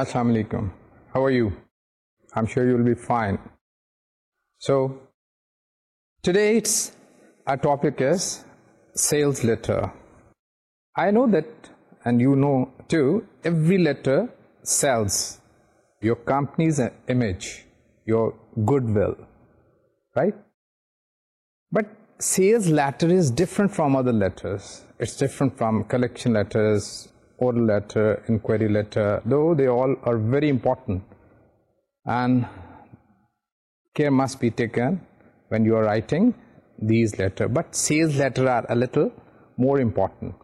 السلام علیکم how are you I am sure you will be fine so today it's a topic is sales letter I know that and you know to every letter sales your company's image your goodwill right but sales letter is different from other letters it's different from collection letters Oral letter, inquiry letter, though they all are very important and care must be taken when you are writing these letter. But sales letter are a little more important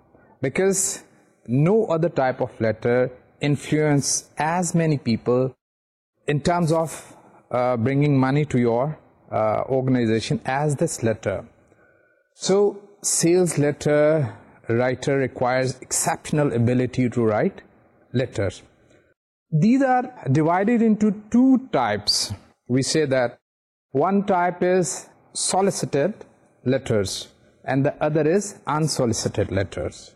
because no other type of letter influence as many people in terms of uh, bringing money to your uh, organization as this letter. So sales letter writer requires exceptional ability to write letters. These are divided into two types. We say that one type is solicited letters and the other is unsolicited letters.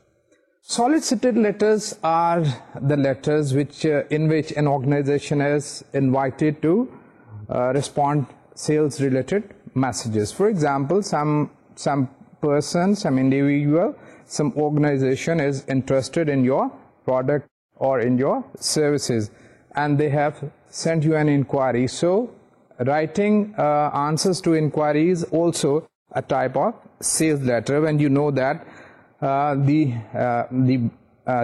Solicited letters are the letters which uh, in which an organization is invited to uh, respond sales-related messages. For example, some, some person, some individual, some organization is interested in your product or in your services and they have sent you an inquiry. So writing uh, answers to inquiries also a type of sales letter when you know that uh, the, uh, the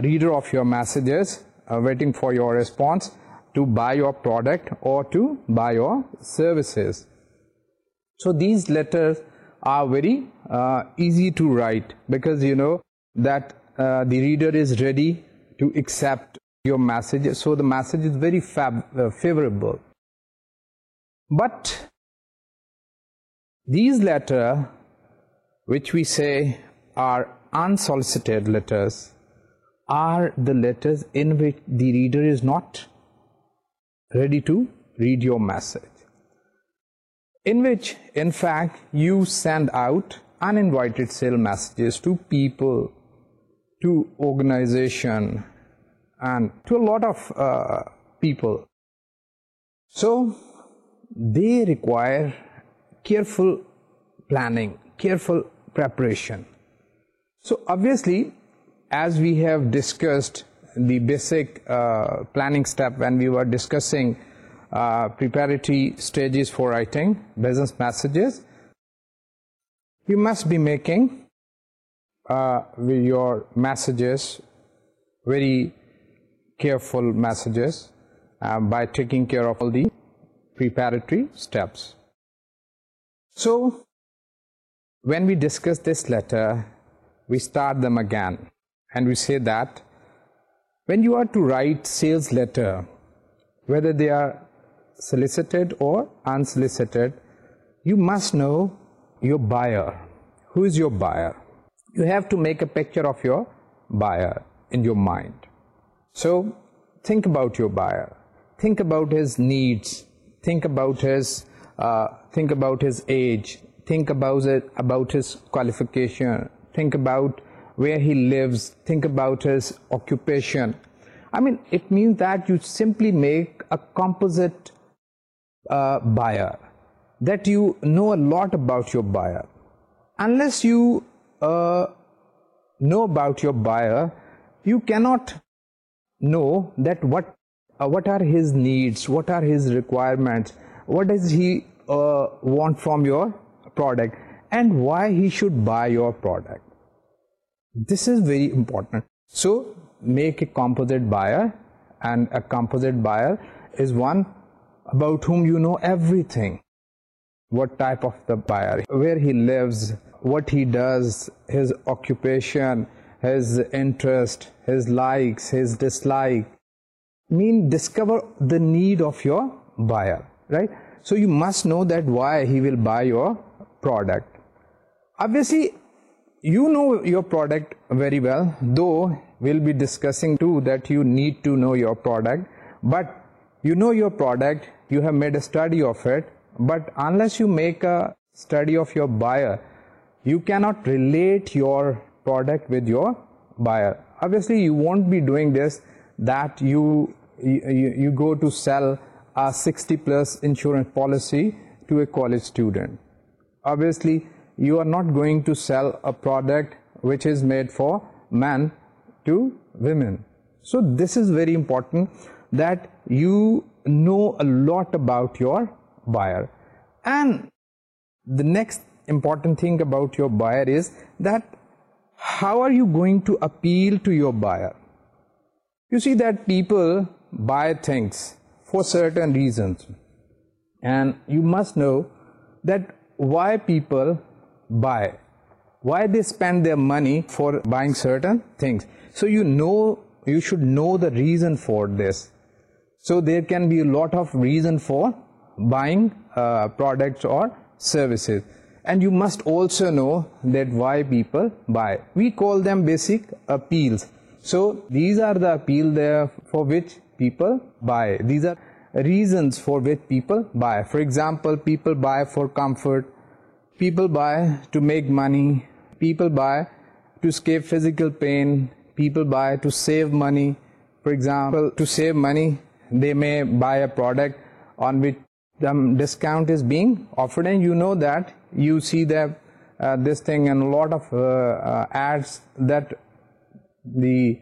reader of your messages are waiting for your response to buy your product or to buy your services. So these letters are very easy to write because you know that uh, the reader is ready to accept your message. So the message is very uh, favorable. But these letters, which we say are unsolicited letters, are the letters in which the reader is not ready to read your message. In which, in fact, you send out uninvited sales messages to people to organization and to a lot of uh, people. So they require careful planning, careful preparation. So obviously as we have discussed the basic uh, planning step when we were discussing uh, preparatory stages for writing business messages, you must be making uh, your messages, very careful messages uh, by taking care of all the preparatory steps. So, when we discuss this letter, we start them again and we say that when you are to write sales letter, whether they are solicited or unsolicited, you must know your buyer. Who is your buyer? you have to make a picture of your buyer in your mind. So think about your buyer. Think about his needs. Think about his, uh, think about his age. Think about, it, about his qualification. Think about where he lives. Think about his occupation. I mean, it means that you simply make a composite uh, buyer, that you know a lot about your buyer. Unless you know about your buyer, you cannot know that what uh, what are his needs, what are his requirements, what does he uh, want from your product, and why he should buy your product. This is very important. So, make a composite buyer, and a composite buyer is one about whom you know everything. What type of the buyer, where he lives, what he does, his occupation, his interest, his likes, his dislike. Mean discover the need of your buyer, right? So you must know that why he will buy your product. Obviously, you know your product very well, though we'll be discussing too that you need to know your product. But you know your product, you have made a study of it, but unless you make a study of your buyer, you cannot relate your product with your buyer. Obviously, you won't be doing this that you, you, go to sell a 60-plus insurance policy to a college student. Obviously, you are not going to sell a product which is made for men to women. So this is very important that you know a lot about your buyer. And the next important thing about your buyer is that how are you going to appeal to your buyer? You see that people buy things for certain reasons and you must know that why people buy, why they spend their money for buying certain things. So you know, you should know the reason for this. So there can be a lot of reason for buying uh, products or services and you must also know that why people buy. We call them basic appeals. So these are the appeal there for which people buy. These are reasons for which people buy. For example, people buy for comfort, people buy to make money, people buy to escape physical pain, people buy to save money. For example, to save money, they may buy a product on which the discount is being offered and you know that you see the uh, this thing and a lot of uh, uh, ads that the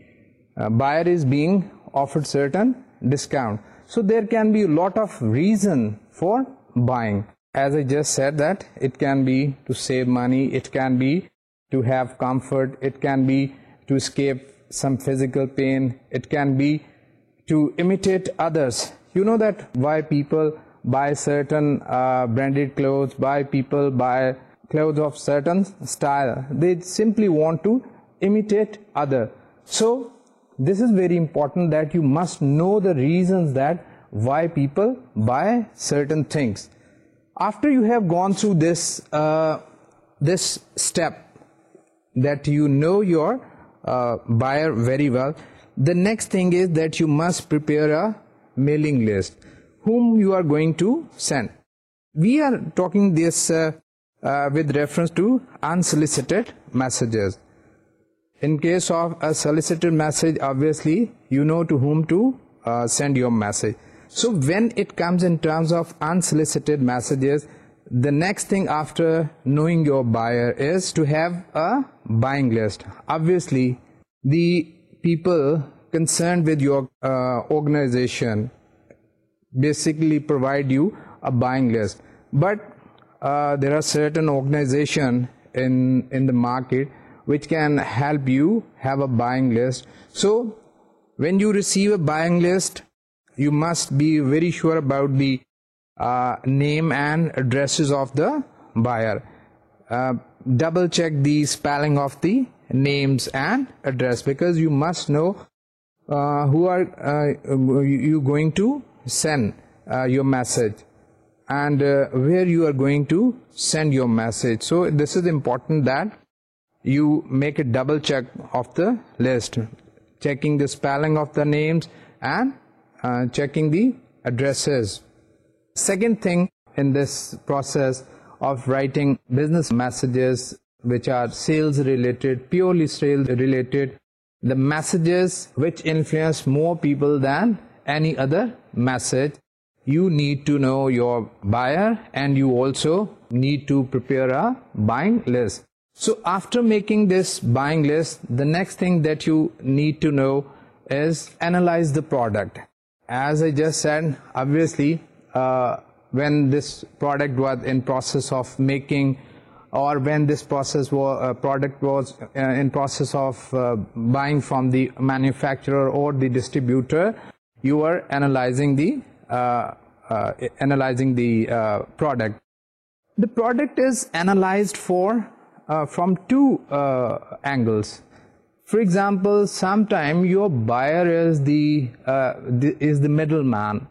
buyer is being offered certain discount so there can be a lot of reason for buying as i just said that it can be to save money it can be to have comfort it can be to escape some physical pain it can be to imitate others you know that why people Buy certain uh, branded clothes, by people, buy clothes of certain style. They simply want to imitate other. So, this is very important that you must know the reasons that why people buy certain things. After you have gone through this, uh, this step that you know your uh, buyer very well, the next thing is that you must prepare a mailing list whom you are going to send. We are talking this uh, uh, with reference to unsolicited messages. In case of a solicited message, obviously, you know to whom to uh, send your message. So when it comes in terms of unsolicited messages, the next thing after knowing your buyer is to have a buying list. Obviously, the people concerned with your organization, basically provide you a buying list. But uh, there are certain organization in, in the market which can help you have a buying list. So when you receive a buying list, you must be very sure about the uh, name and addresses of the buyer. Uh, double check the spelling of the names and address because you must know who are you going to send uh, your message and uh, where you are going to send your message. So this is important that you make a double check of the list, checking the spelling of the names and uh, checking the addresses. Second thing in this process of writing business messages which are sales related, purely sales related, the messages which influence more people than any other message you need to know your buyer and you also need to prepare a buying list so after making this buying list the next thing that you need to know is analyze the product as i just said obviously uh, when this product was in process of making or when this process was uh, product was uh, in process of buying from the manufacturer or the distributor you are analyzing the uh, uh, analyzing the uh, product the product is analyzed for from two angles for example sometime your buyer is the, is the middleman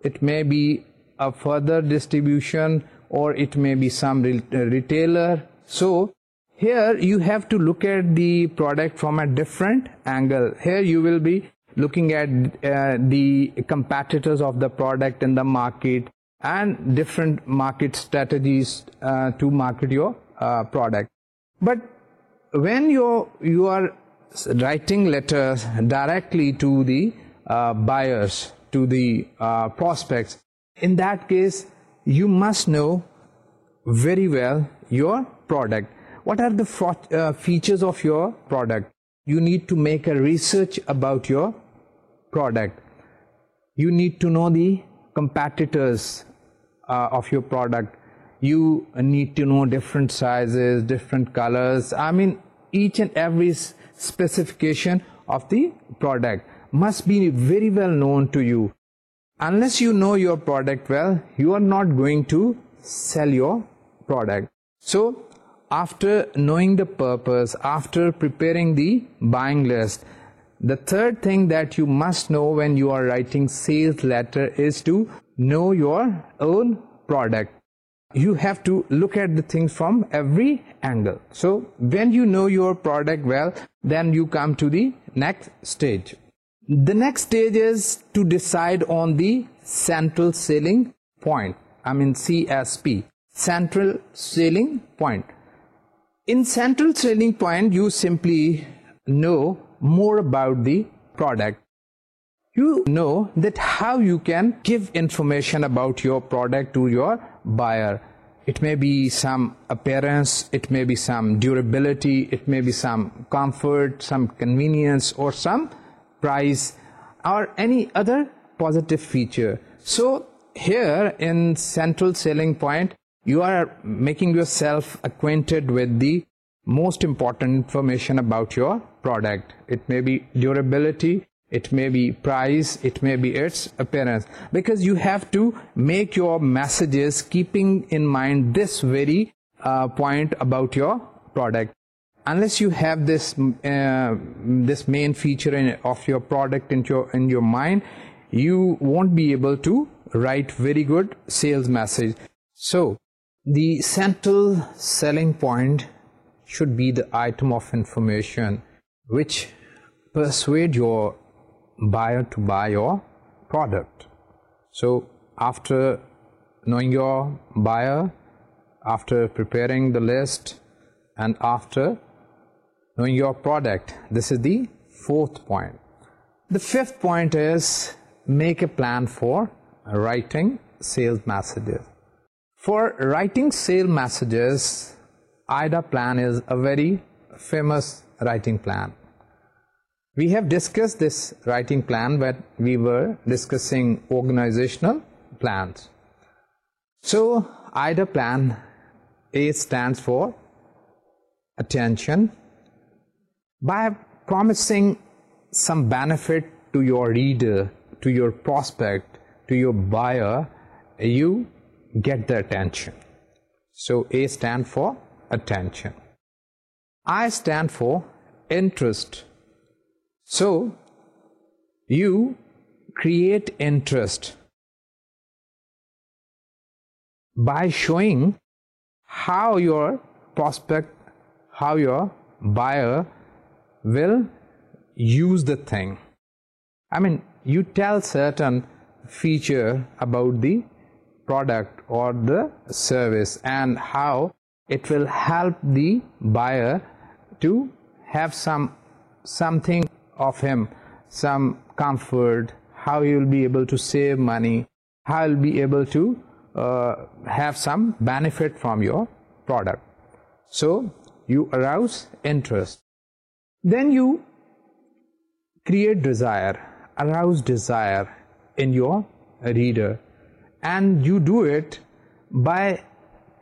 it may be a further distribution or it may be some retailer so here you have to look at the product from a different angle here you will be looking at uh, the competitors of the product in the market and different market strategies uh, to market your uh, product. But when you are writing letters directly to the buyers, to the prospects, in that case, you must know very well your product. What are the features of your product? you need to make a research about your product. You need to know the competitors uh, of your product. You need to know different sizes, different colors. I mean, each and every specification of the product must be very well known to you. Unless you know your product well, you are not going to sell your product. So, after knowing the purpose, after preparing the buying list, the third thing that you must know when you are writing sales letter is to know your own product. You have to look at the things from every angle. So when you know your product well, then you come to the next stage. The next stage is to decide on the central selling point. I mean CSP, central selling point. In central selling point, you simply know more about the product. You know that how you can give information about your product to your buyer. It may be some appearance, it may be some durability, it may be some comfort, some convenience or some price or any other positive feature. So here in central selling point, you are making yourself acquainted with the most important information about your product. It may be durability, it may be price, it may be its appearance. Because you have to make your messages keeping in mind this very uh, point about your product. Unless you have this uh, this main feature of your product in your, in your mind, you won't be able to write very good sales message. So, the central selling point should be the item of information which persuade your buyer to buy your product. So after knowing your buyer, after preparing the list and after knowing your product, this is the fourth point. The fifth point is make a plan for writing sales messages. For writing sale messages, IDA plan is a very famous writing plan. We have discussed this writing plan when we were discussing organizational plans. So, IDA plan, A stands for attention. By promising some benefit to your reader, to your prospect, to your buyer, you get their attention. So A stand for attention. I stand for interest. So you create interest by showing how your prospect, how your buyer will use the thing. I mean, you tell certain feature about the product or the service and how it will help the buyer to have some something of him, some comfort, how he will be able to save money, how he'll be able to uh, have some benefit from your product. So you arouse interest. Then you create desire, arouse desire in your reader and you do it by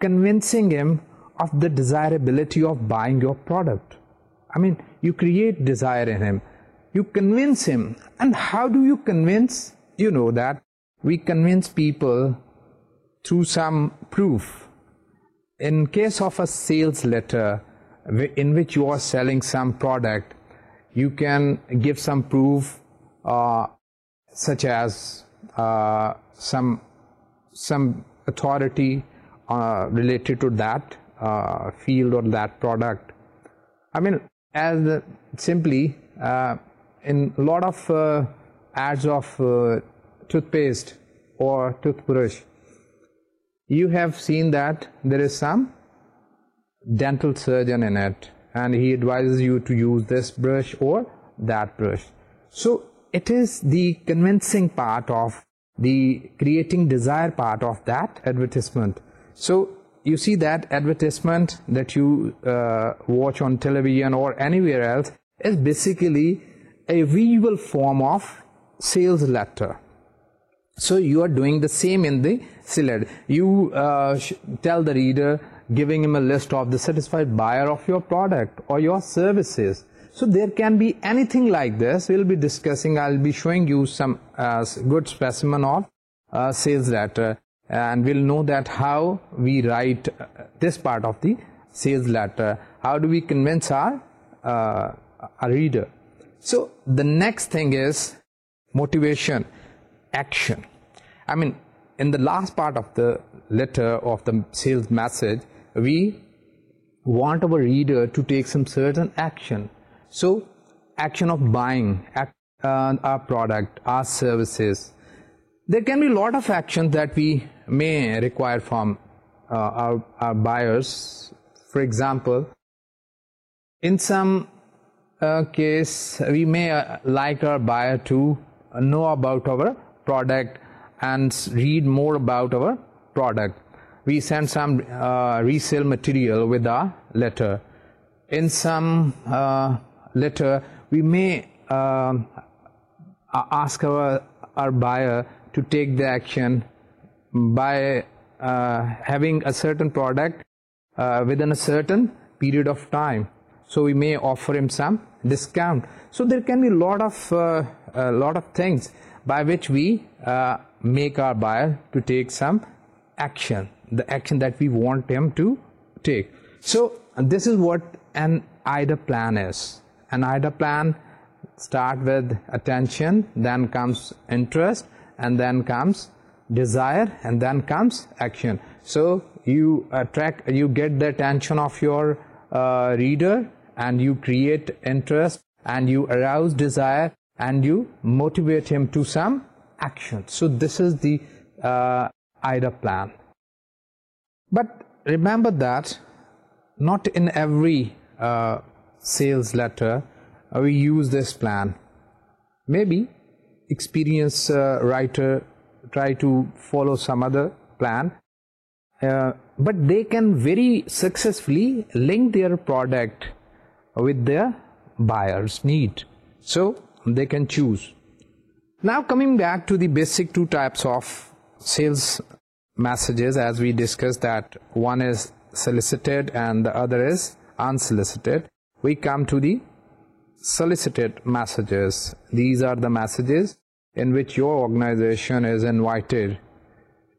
convincing him of the desirability of buying your product. I mean, you create desire in him. You convince him. And how do you convince? You know that we convince people through some proof. In case of a sales letter in which you are selling some product, you can give some proof uh, such as uh, some some authority uh, related to that uh, field or that product. I mean, as simply, uh, in a lot of ads of toothpaste or toothbrush, you have seen that there is some dental surgeon in it and he advises you to use this brush or that brush. So, it is the convincing part of the creating desire part of that advertisement. So you see that advertisement that you uh, watch on television or anywhere else is basically a visual form of sales letter. So you are doing the same in the sales You uh, tell the reader, giving him a list of the satisfied buyer of your product or your services. So there can be anything like this. We'll be discussing, I'll be showing you some uh, good specimen of uh, sales letter and we'll know that how we write uh, this part of the sales letter. How do we convince our, our reader? So the next thing is motivation, action. I mean, in the last part of the letter of the sales message, we want our reader to take some certain action. So action of buying uh, our product, our services, there can be a lot of actions that we may require from uh, our buyers. For example, in some uh, case we may like our buyer to know about our product and read more about our product. We send some resale material with our letter. In some Later, we may um, ask our, our buyer to take the action by uh, having a certain product uh, within a certain period of time. So we may offer him some discount. So there can be a lot of, uh, lot of things by which we make our buyer to take some action, the action that we want him to take. So this is what an IDA plan is an IDA plan start with attention, then comes interest, and then comes desire, and then comes action. So you attract, you get the attention of your uh, reader, and you create interest, and you arouse desire, and you motivate him to some action. So this is the uh, IDA plan. But remember that not in every uh, sales letter uh, we use this plan maybe experienced uh, writer try to follow some other plan uh, but they can very successfully link their product with their buyers need so they can choose now coming back to the basic two types of sales messages as we discussed that one is solicited and the other is unsolicited we come to the solicited messages. These are the messages in which your organization is invited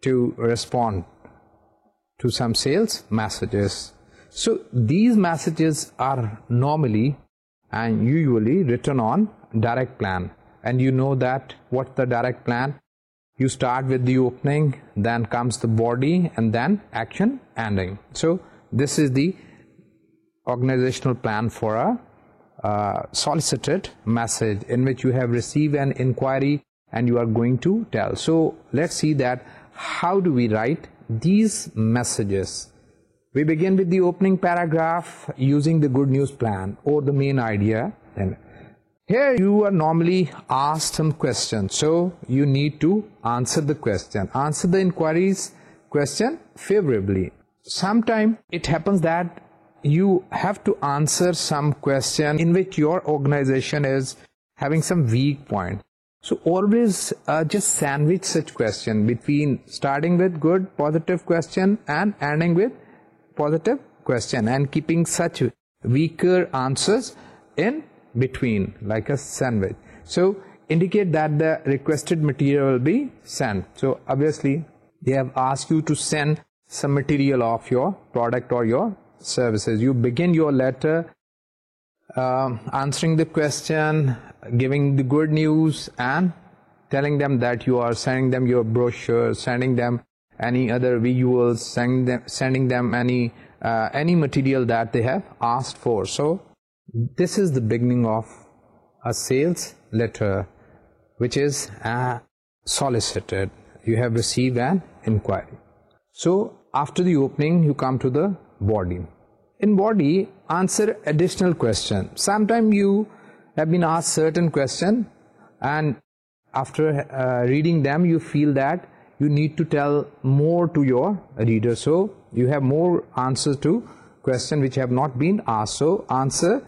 to respond to some sales messages. So these messages are normally and usually written on direct plan. And you know that what's the direct plan? You start with the opening, then comes the body, and then action ending. So this is the organizational plan for a uh, solicited message in which you have received an inquiry and you are going to tell. So let's see that how do we write these messages. We begin with the opening paragraph using the good news plan or the main idea. Then Here you are normally asked some questions. So you need to answer the question. Answer the inquiries question favorably. Sometimes it happens that you have to answer some question in which your organization is having some weak point. So always uh, just sandwich such question between starting with good positive question and ending with positive question and keeping such weaker answers in between like a sandwich. So indicate that the requested material will be sent. So obviously they have asked you to send some material of your product or your services. You begin your letter um, answering the question, giving the good news, and telling them that you are sending them your brochure, sending them any other visuals, sending them any, uh, any material that they have asked for. So, this is the beginning of a sales letter, which is uh, solicited. You have received an inquiry. So, after the opening, you come to the body. In body, answer additional question. Sometimes you have been asked certain question and after uh, reading them, you feel that you need to tell more to your reader. So, you have more answers to question which have not been asked. So, answer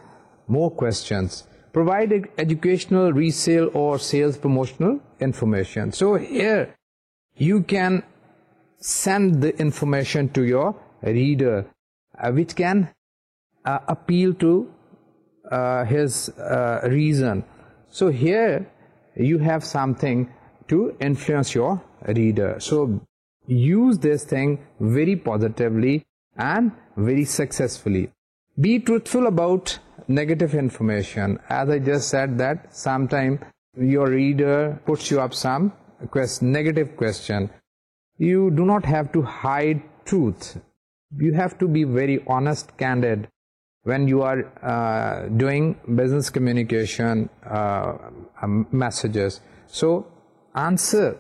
more questions. Provide educational, resale or sales promotional information. So, here you can send the information to your reader. Uh, which can uh, appeal to uh, his reason. So here you have something to influence your reader. So use this thing very positively and very successfully. Be truthful about negative information. As I just said that sometime your reader puts you up some negative question. You do not have to hide truth you have to be very honest, candid when you are uh, doing business communication uh, um, messages. So answer,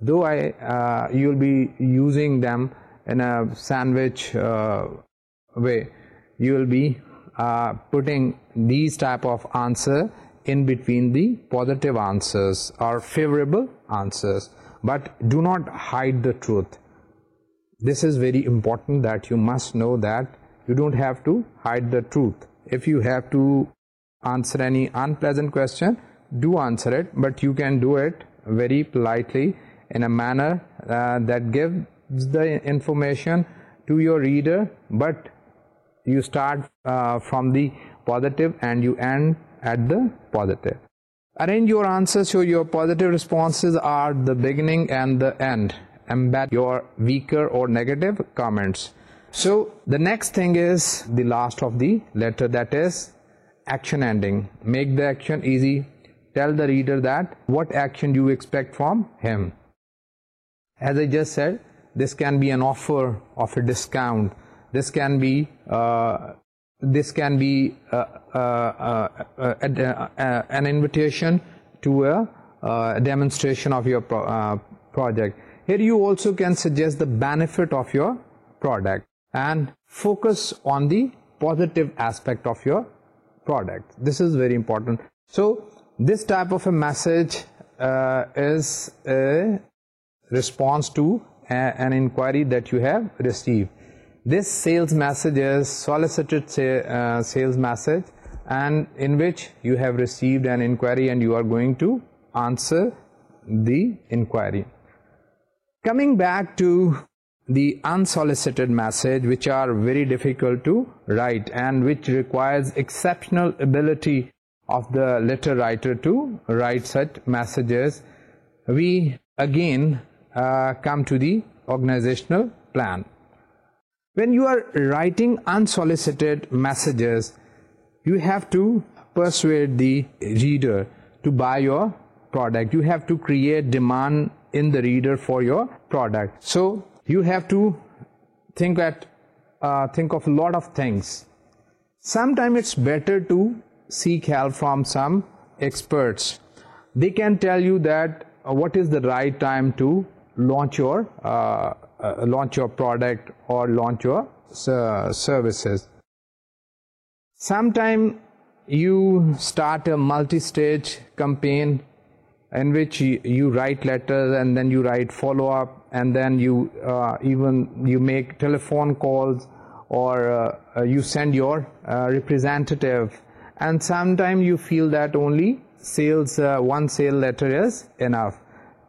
though I, uh, you'll be using them in a sandwich way, you will be putting these type of answer in between the positive answers or favorable answers. But do not hide the truth. This is very important, that you must know that you don't have to hide the truth. If you have to answer any unpleasant question, do answer it, but you can do it very politely in a manner uh, that gives the information to your reader, but you start uh, from the positive and you end at the positive. Arrange your answers so your positive responses are the beginning and the end embed your weaker or negative comments. So the next thing is the last of the letter that is action ending. Make the action easy. Tell the reader that what action you expect from him. As I just said, this can be an offer of a discount. This can be uh, this can be uh, uh, an invitation to a demonstration of your project. Here you also can suggest the benefit of your product and focus on the positive aspect of your product. This is very important. So this type of a message uh, is a response to an inquiry that you have received. This sales message is solicited uh, sales message and in which you have received an inquiry and you are going to answer the inquiry coming back to the unsolicited message which are very difficult to write and which requires exceptional ability of the letter writer to write such messages we again uh, come to the organizational plan when you are writing unsolicited messages you have to persuade the reader to buy your product you have to create demand in the reader for your product. So you have to think at uh, think of a lot of things. Sometimes it's better to seek help from some experts. They can tell you that uh, what is the right time to launch your uh, launch your product or launch your services. Sometimes you start a multi-stage campaign in which you write letters and then you write follow-up and then you uh, even you make telephone calls or uh, uh, you send your representative and sometimes you feel that only sales one sale letter is enough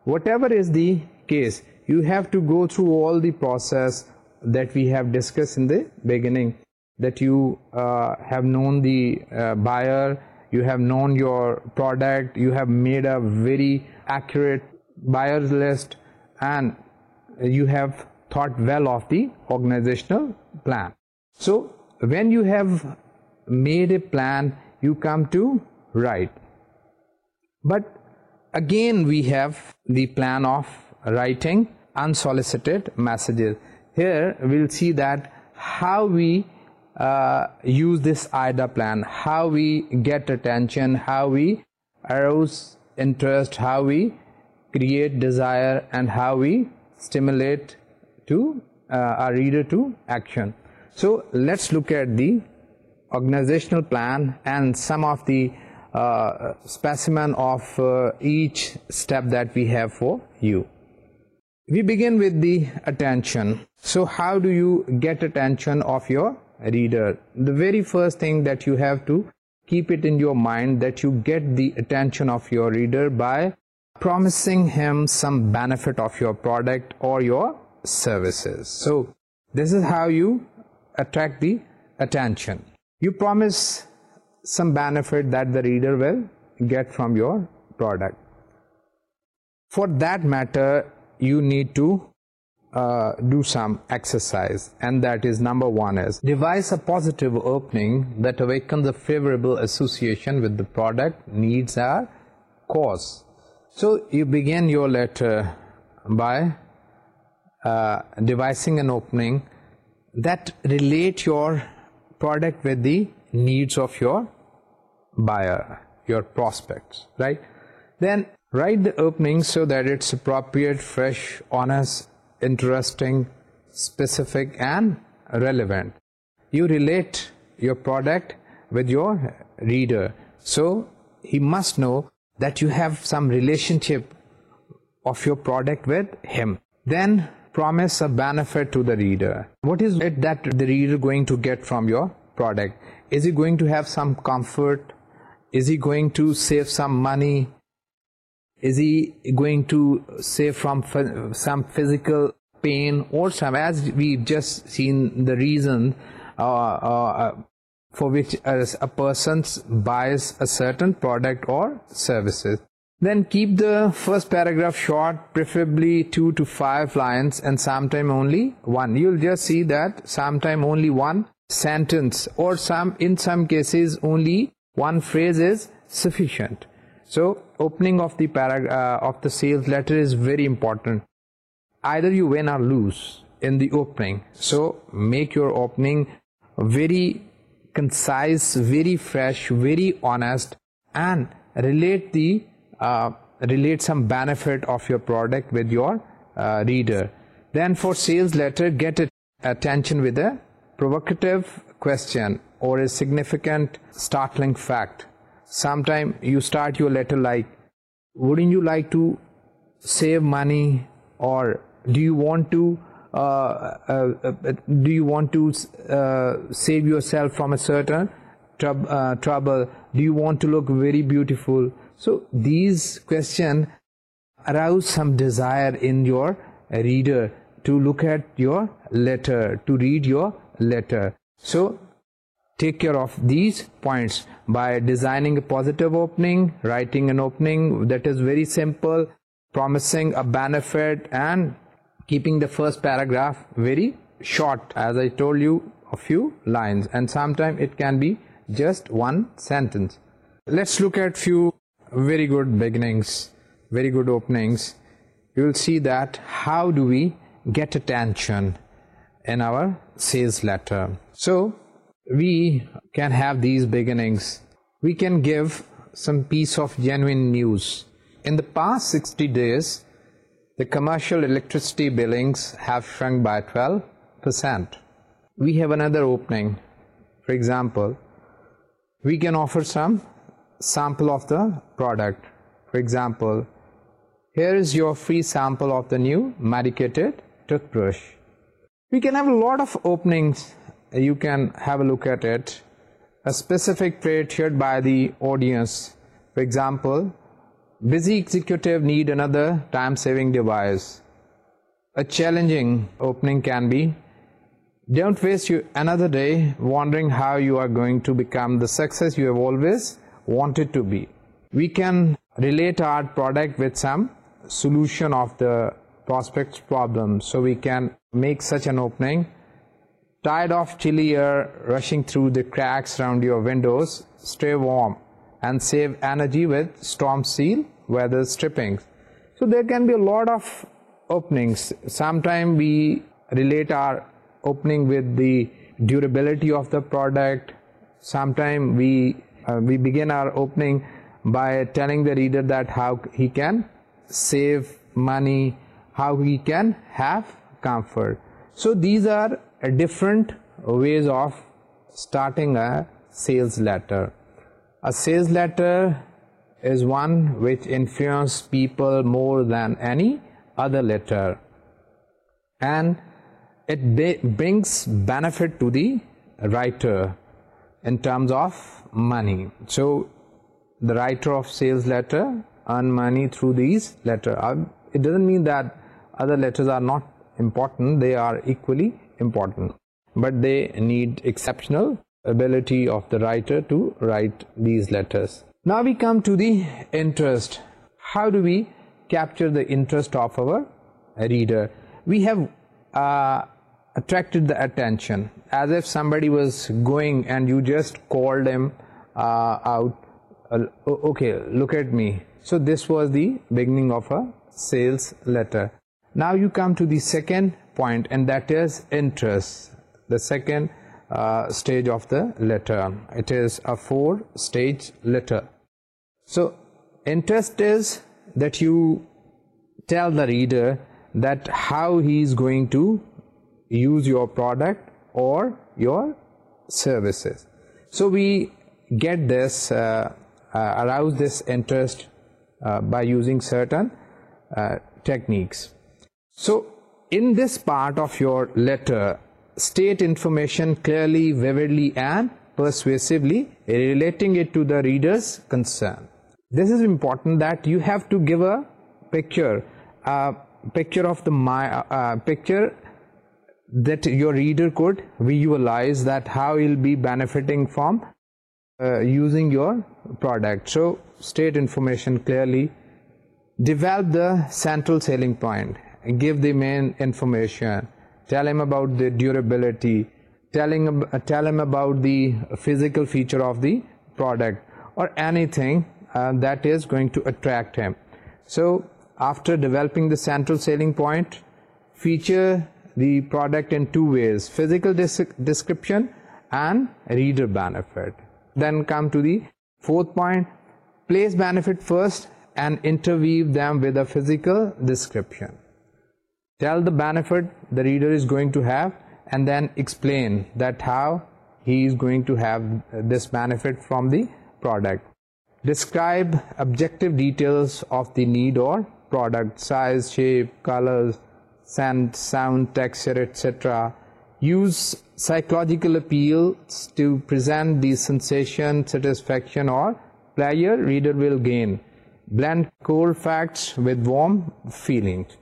whatever is the case you have to go through all the process that we have discussed in the beginning that you have known the buyer you have known your product, you have made a very accurate buyer's list and you have thought well of the organizational plan. So when you have made a plan, you come to write. But again we have the plan of writing unsolicited messages. Here we'll see that how we uh, use this idea plan, how we get attention, how we arouse interest, how we create desire and how we stimulate to uh, our reader to action. So let's look at the organizational plan and some of the uh, specimen of each step that we have for you. We begin with the attention. So how do you get attention of your reader the very first thing that you have to keep it in your mind that you get the attention of your reader by promising him some benefit of your product or your services so this is how you attract the attention you promise some benefit that the reader will get from your product for that matter you need to uh, do some exercise and that is number one is devise a positive opening that awakens a favorable association with the product needs are cause so you begin your letter by uh, devising an opening that relate your product with the needs of your buyer your prospects right then write the opening so that it's appropriate fresh honest interesting, specific and relevant. You relate your product with your reader. So, he must know that you have some relationship of your product with him. Then, promise a benefit to the reader. What is it that the reader going to get from your product? Is he going to have some comfort? Is he going to save some money? is he going to say from some physical pain or some as we've just seen the reason uh, uh, for which a, a person buys a certain product or services. Then keep the first paragraph short, preferably two to five lines and sometime only one. You'll just see that sometime only one sentence or some in some cases only one phrase is sufficient. So opening of the uh, of the sales letter is very important. Either you win or lose in the opening. So make your opening very concise, very fresh, very honest and relate the uh, relate some benefit of your product with your uh, reader. Then for sales letter, get attention with a provocative question or a significant startling fact. Sometime you start your letter like, wouldn't you like to save money, or do you want to uh, uh, uh, save yourself from a certain trouble? Do you want to look very beautiful? So these questions arouse some desire in your reader to look at your letter, to read your letter. So take care of these points by designing a positive opening, writing an opening that is very simple, promising a benefit and keeping the first paragraph very short as I told you a few lines and sometimes it can be just one sentence. Let's look at few very good beginnings, very good openings. You will see that how do we get attention in our sales letter. So, we can have these beginnings. We can give some piece of genuine news. In the past 60 days, the commercial electricity billings have shrunk by 12%. We have another opening. For example, we can offer some sample of the product. For example, here is your free sample of the new medicated toothbrush. We can have a lot of openings you can have a look at it. A specific trait heard by the audience. For example, busy executive need another time-saving device. A challenging opening can be. Don't waste you another day wondering how you are going to become the success you have always wanted to be. We can relate our product with some solution of the prospect's problem. So we can make such an opening. Tired of chilly air rushing through the cracks around your windows, stay warm and save energy with storm seal weather stripping. So there can be a lot of openings. Sometimes we relate our opening with the durability of the product. Sometimes we, uh, we begin our opening by telling the reader that how he can save money, how he can have comfort. So these are different ways of starting a sales letter. A sales letter is one which influences people more than any other letter, and it brings benefit to the writer in terms of money. So the writer of sales letter earn money through these letters. Uh, it doesn't mean that other letters are not important, they are equally important but they need exceptional ability of the writer to write these letters now we come to the interest how do we capture the interest of our reader we have uh, attracted the attention as if somebody was going and you just called him uh, out uh, okay look at me so this was the beginning of a sales letter now you come to the second point and that is interest the second uh, stage of the letter it is a four stage letter so interest is that you tell the reader that how he is going to use your product or your services so we get this uh, uh, arouse this interest by using certain techniques so in this part of your letter, state information clearly, vividly and persuasively, relating it to the reader's concern. This is important that you have to give a picture, a picture of the my, picture that your reader could visualize that how he'll be benefiting from uh, using your product. So, state information clearly. Develop the central selling point give the man information, tell him about the durability, telling, uh, tell him about the physical feature of the product or anything uh, that is going to attract him. So after developing the central selling point, feature the product in two ways, physical description and reader benefit. Then come to the fourth point, place benefit first and interweave them with a physical description tell the benefit the reader is going to have and then explain that how he is going to have this benefit from the product. Describe objective details of the need or product, size, shape, colors, scent, sound, texture, etc. Use psychological appeals to present the sensation, satisfaction or pleasure reader will gain. Blend cold facts with warm feelings.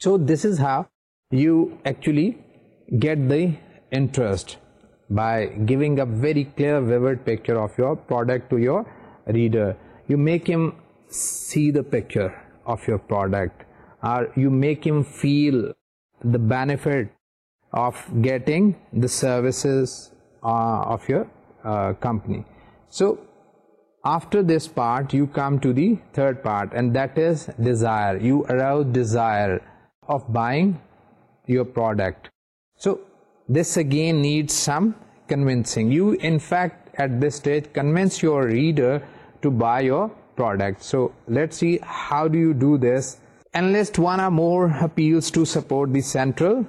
So this is how you actually get the interest, by giving a very clear vivid picture of your product to your reader. You make him see the picture of your product, or you make him feel the benefit of getting the services uh, of your uh, company. So after this part you come to the third part, and that is desire. You arouse desire of buying your product. So this again needs some convincing. You in fact at this stage convince your reader to buy your product. So let's see how do you do this. Enlist one or more appeals to support the central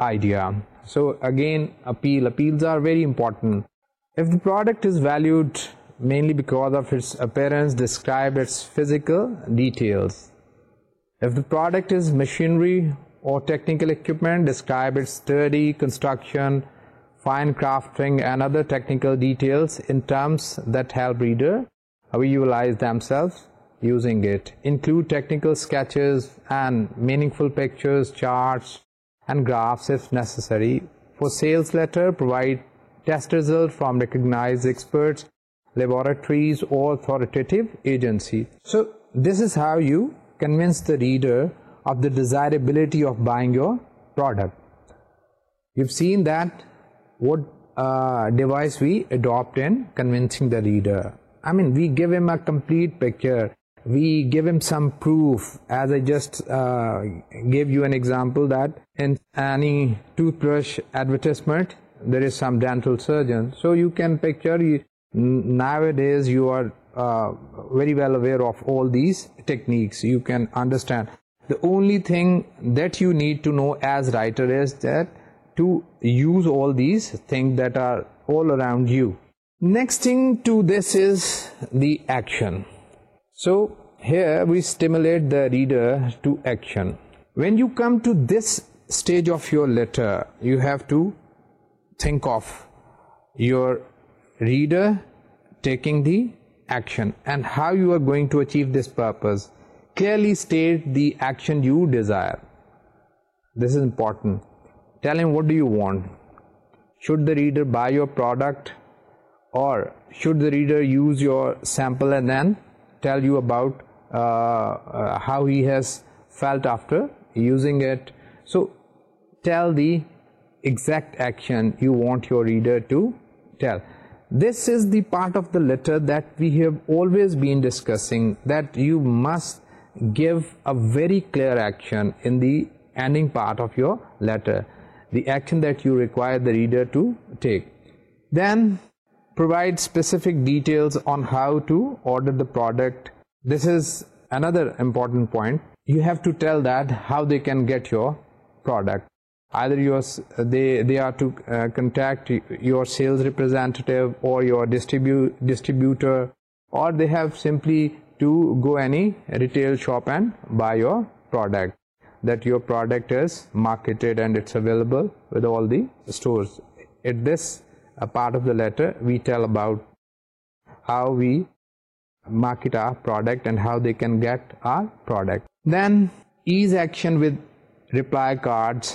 idea. So again appeal. Appeals are very important. If the product is valued mainly because of its appearance, describe its physical details. If the product is machinery or technical equipment, describe its sturdy construction, fine crafting and other technical details in terms that help reader visualize themselves using it. Include technical sketches and meaningful pictures, charts and graphs if necessary. For sales letter, provide test results from recognized experts, laboratories or authoritative agency. So this is how you convince the reader of the desirability of buying your product. You've seen that what uh, device we adopt in convincing the reader. I mean, we give him a complete picture. We give him some proof, as I just uh, gave you an example that in any toothbrush advertisement, there is some dental surgeon. So you can picture, nowadays you are very well aware of all these techniques. You can understand. The only thing that you need to know as writer is that to use all these things that are all around you. Next thing to this is the action. So, here we stimulate the reader to action. When you come to this stage of your letter, you have to think of your reader taking the action and how you are going to achieve this purpose. Clearly state the action you desire. This is important. Tell him what do you want. Should the reader buy your product or should the reader use your sample and then tell you about uh, uh, how he has felt after using it. So tell the exact action you want your reader to tell this is the part of the letter that we have always been discussing that you must give a very clear action in the ending part of your letter the action that you require the reader to take then provide specific details on how to order the product this is another important point you have to tell that how they can get your product either your they they are to uh, contact your sales representative or your distribu distributor or they have simply to go any retail shop and buy your product that your product is marketed and it's available with all the stores at this part of the letter we tell about how we market our product and how they can get our product then ease action with reply cards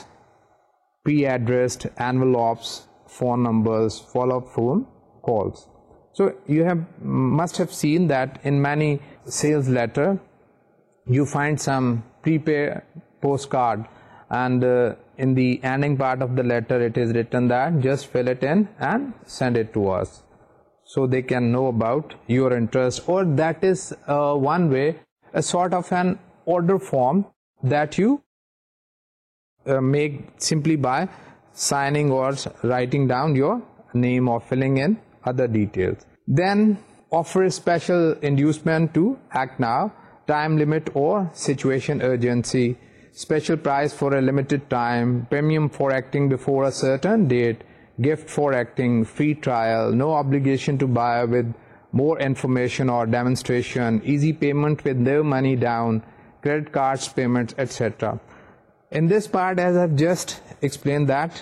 pre-addressed envelopes, phone numbers, follow-up phone calls. So you have must have seen that in many sales letter, you find some prepaid postcard and uh, in the ending part of the letter it is written that just fill it in and send it to us. So they can know about your interest or that is uh, one way, a sort of an order form that you uh, make simply by signing or writing down your name or filling in other details. Then offer a special inducement to act now, time limit or situation urgency, special price for a limited time, premium for acting before a certain date, gift for acting, free trial, no obligation to buy with more information or demonstration, easy payment with no money down, credit cards payments, etc. In this part, as I've just explained that,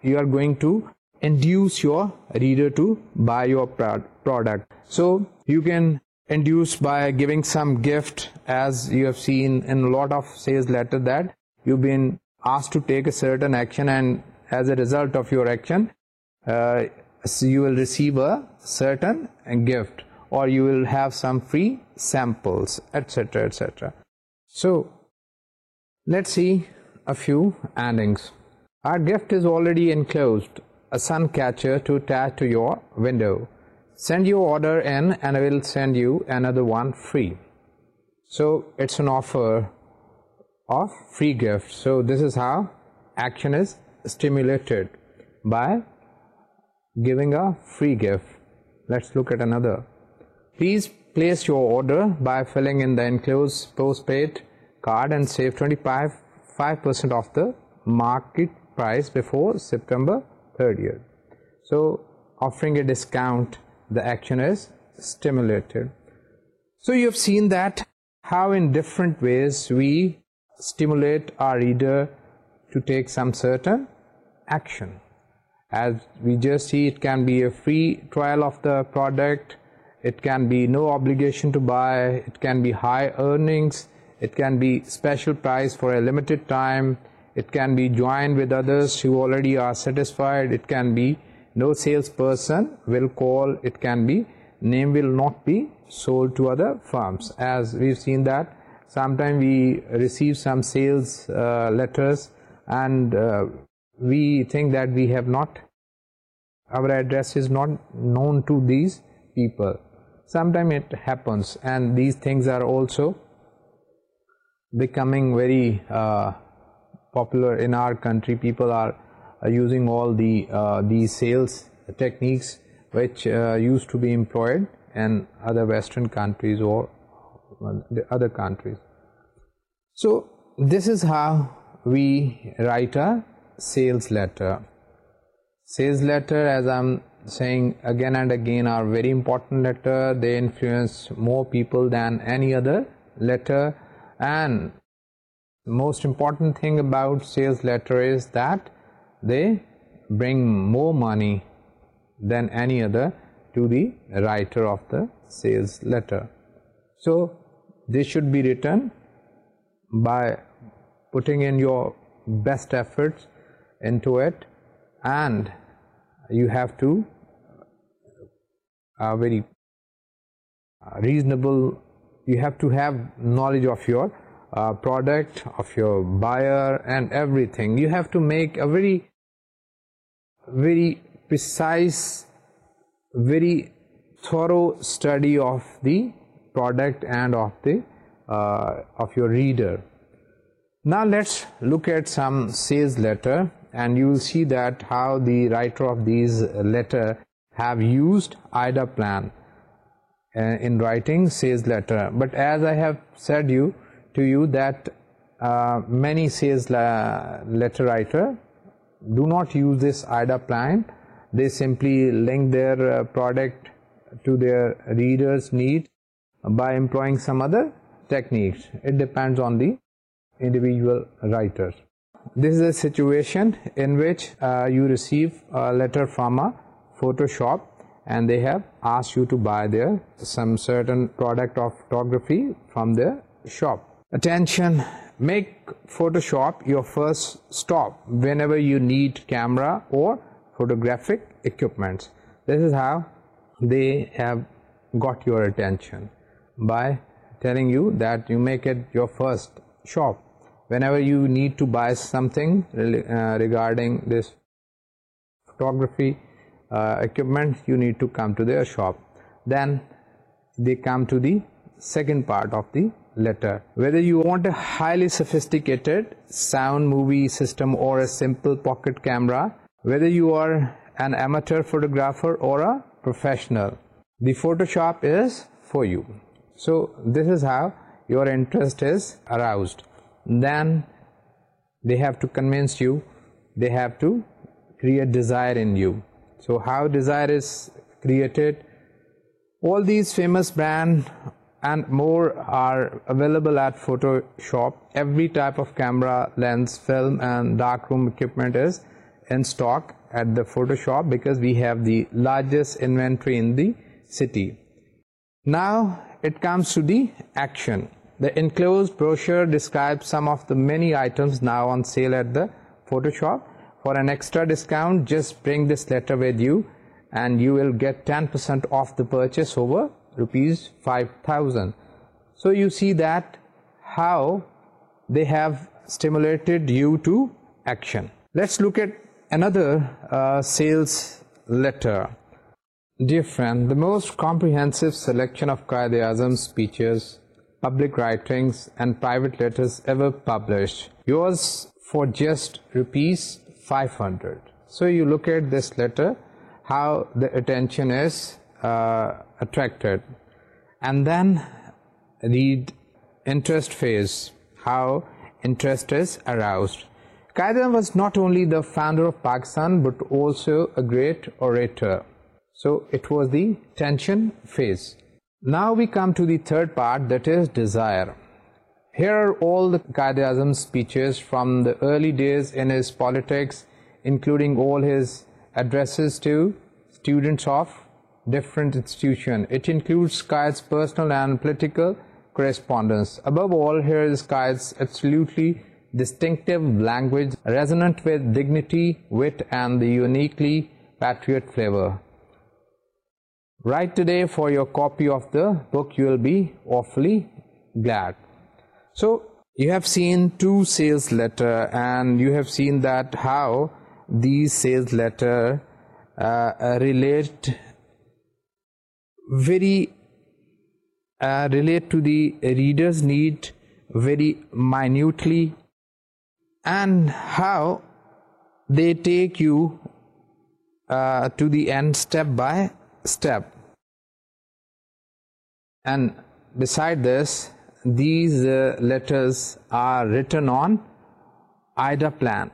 you are going to induce your reader to buy your product. So, you can induce by giving some gift, as you have seen in a lot of sales letter that you've been asked to take a certain action and as a result of your action, uh, you will receive a certain gift or you will have some free samples, etc., etc. So, Let's see a few endings. Our gift is already enclosed, a sun catcher to attach to your window. Send your order in and I will send you another one free. So it's an offer of free gift. So this is how action is stimulated by giving a free gift. Let's look at another. Please place your order by filling in the enclosed postpaid card and save 25% of the market price before September 3rd year. So offering a discount, the action is stimulated. So you have seen that how in different ways we stimulate our reader to take some certain action. As we just see, it can be a free trial of the product, it can be no obligation to buy, it can be high earnings, it can be special price for a limited time, it can be joined with others who already are satisfied, it can be no salesperson will call, it can be name will not be sold to other firms. As we've seen that, sometimes we receive some sales uh, letters and uh, we think that we have not, our address is not known to these people. Sometimes it happens and these things are also becoming very uh, popular in our country. People are uh, using all the uh, these sales techniques which used to be employed in other western countries or the other countries. So this is how we write a sales letter. Sales letter as I am saying again and again are very important letter. They influence more people than any other letter and most important thing about sales letter is that they bring more money than any other to the writer of the sales letter. So, this should be written by putting in your best efforts into it and you have to a uh, very reasonable you have to have knowledge of your uh, product, of your buyer and everything. You have to make a very, very precise, very thorough study of the product and of the uh, of your reader. Now let's look at some sales letter and you will see that how the writer of these letter have used IDA plan. Uh, in writing sales letter but as I have said you to you that uh, many sales uh, letter writer do not use this IDA plan they simply link their product to their readers need by employing some other techniques it depends on the individual writer. this is a situation in which you receive a letter from a photoshop and they have asked you to buy their some certain product of photography from their shop. Attention, make Photoshop your first stop whenever you need camera or photographic equipment. This is how they have got your attention by telling you that you make it your first shop. Whenever you need to buy something uh, regarding this photography uh, equipment you need to come to their shop then they come to the second part of the letter whether you want a highly sophisticated sound movie system or a simple pocket camera whether you are an amateur photographer or a professional the photoshop is for you so this is how your interest is aroused then they have to convince you they have to create desire in you so how desire is created, all these famous brands and more are available at Photoshop. Every type of camera, lens, film and darkroom equipment is in stock at the Photoshop, because we have the largest inventory in the city. Now it comes to the action. The enclosed brochure describes some of the many items now on sale at the Photoshop for an extra discount just bring this letter with you and you will get 10% off the purchase over rupees 5000 so you see that how they have stimulated you to action let's look at another uh, sales letter dear friend the most comprehensive selection of qaid speeches public writings and private letters ever published yours for just rupees 500. So you look at this letter, how the attention is uh, attracted. And then the interest phase, how interest is aroused. Qaeda was not only the founder of Pakistan, but also a great orator. So it was the tension phase. Now we come to the third part, that is desire. Here are all the Qaeda speeches from the early days in his politics, including all his addresses to students of different institutions. It includes Qaeda's personal and political correspondence. Above all, here is Qaeda's absolutely distinctive language, resonant with dignity, wit, and the uniquely patriot flavor. Write today for your copy of the book, you will be awfully glad. So, you have seen two sales letter and you have seen that how these sales letter uh, uh, relate very uh, relate to the reader's need very minutely and how they take you to the end step by step. And beside this, these uh, letters are written on IDA plan.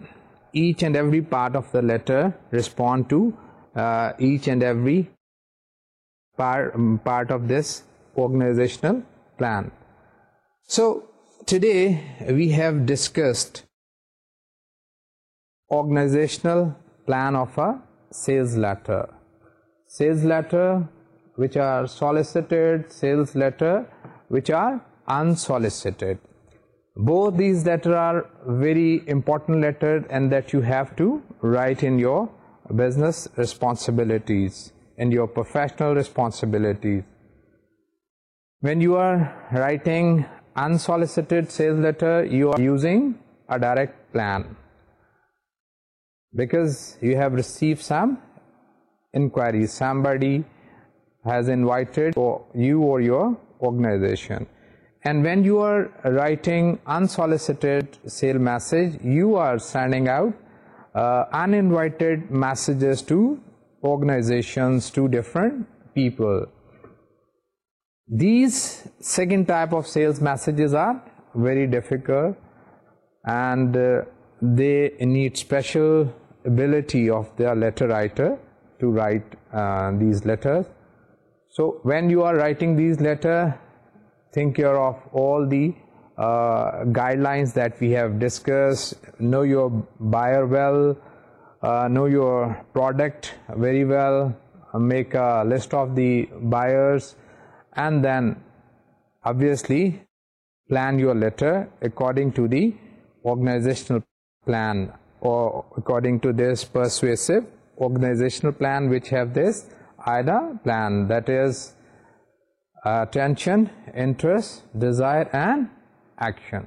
Each and every part of the letter respond to uh, each and every par um, part of this organizational plan. So, today we have discussed organizational plan of a sales letter. Sales letter which are solicited, sales letter which are unsolicited. Both these letters are very important letters and that you have to write in your business responsibilities, and your professional responsibilities. When you are writing unsolicited sales letter, you are using a direct plan because you have received some inquiries. Somebody has invited you or your organization and when you are writing unsolicited sale message you are sending out uh, uninvited messages to organizations to different people these second type of sales messages are very difficult and uh, they need special ability of their letter writer to write uh, these letters so when you are writing these letters think care of all the uh, guidelines that we have discussed. Know your buyer well. Uh, know your product very well. Uh, make a list of the buyers. And then, obviously, plan your letter according to the organizational plan or according to this persuasive organizational plan which have this IDA plan that is attention, interest, desire and action.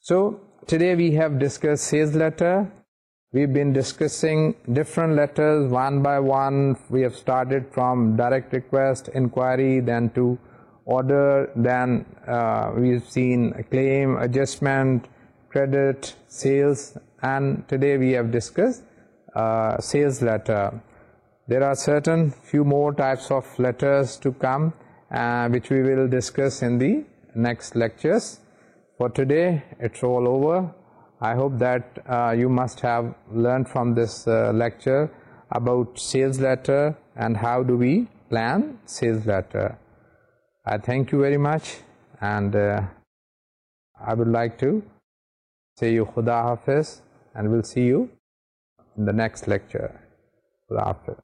So today we have discussed sales letter. We've been discussing different letters one by one. We have started from direct request, inquiry, then to order, then uh, we've seen claim, adjustment, credit, sales, and today we have discussed uh, sales letter. There are certain few more types of letters to come. Uh, which we will discuss in the next lectures. For today, it's all over. I hope that uh, you must have learned from this uh, lecture about sales letter and how do we plan sales letter. I thank you very much and I would like to say you khuda hafiz and we'll see you in the next lecture. Khuda